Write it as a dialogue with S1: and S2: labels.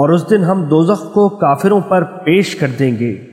S1: اور اس دن ہم دوزخ کو کافروں پر پیش کر دیں گے۔